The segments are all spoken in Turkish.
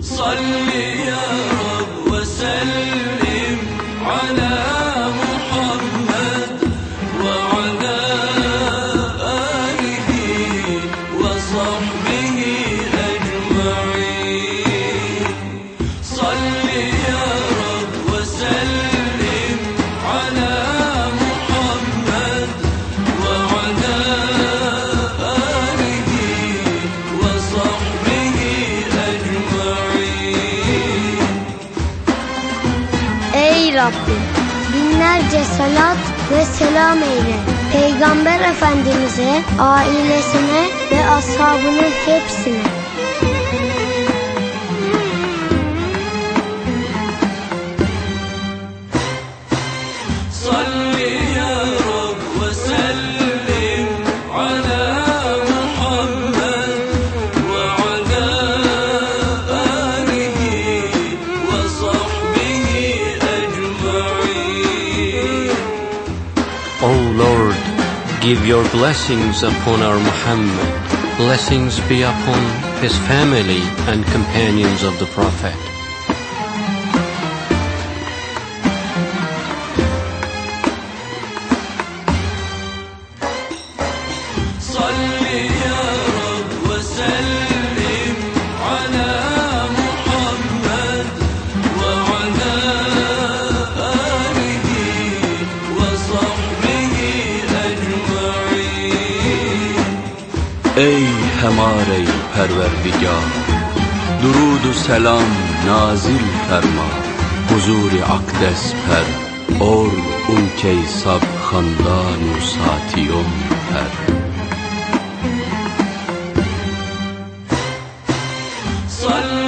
صل يا Rabbim binlerce salat ve selam eyle. Peygamber Efendimiz'e, ailesine ve ashabının hepsine. Give your blessings upon our Muhammad. Blessings be upon his family and companions of the Prophet. Ey hemare perverdigar Durudu selam nazil ferma Huzuri akdes per Or ulke sab khandanu satiyon per صل يا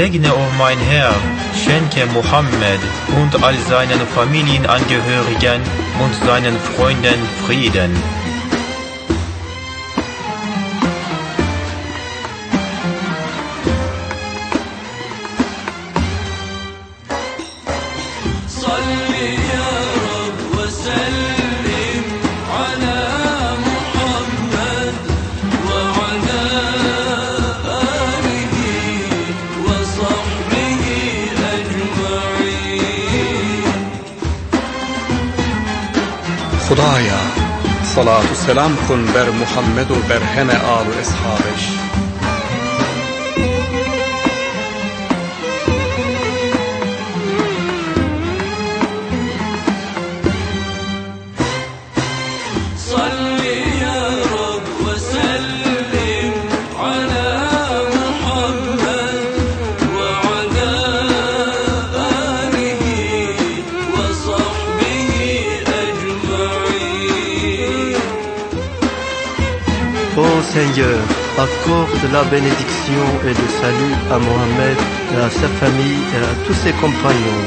Segne, o mein Herr, schenke Mohammed und all seinen Familienangehörigen und seinen Freunden Frieden. خدایا. صلات و سلام کن بر محمد و بر همه آل و اصحابش. Seigneur, accorde la bénédiction et le salut à Mohammed à sa famille et à tous ses compagnons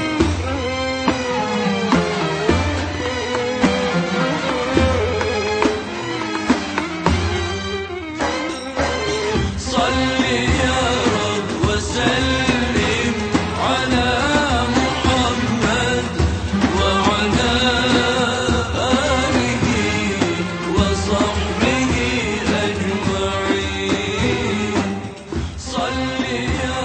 Yeah.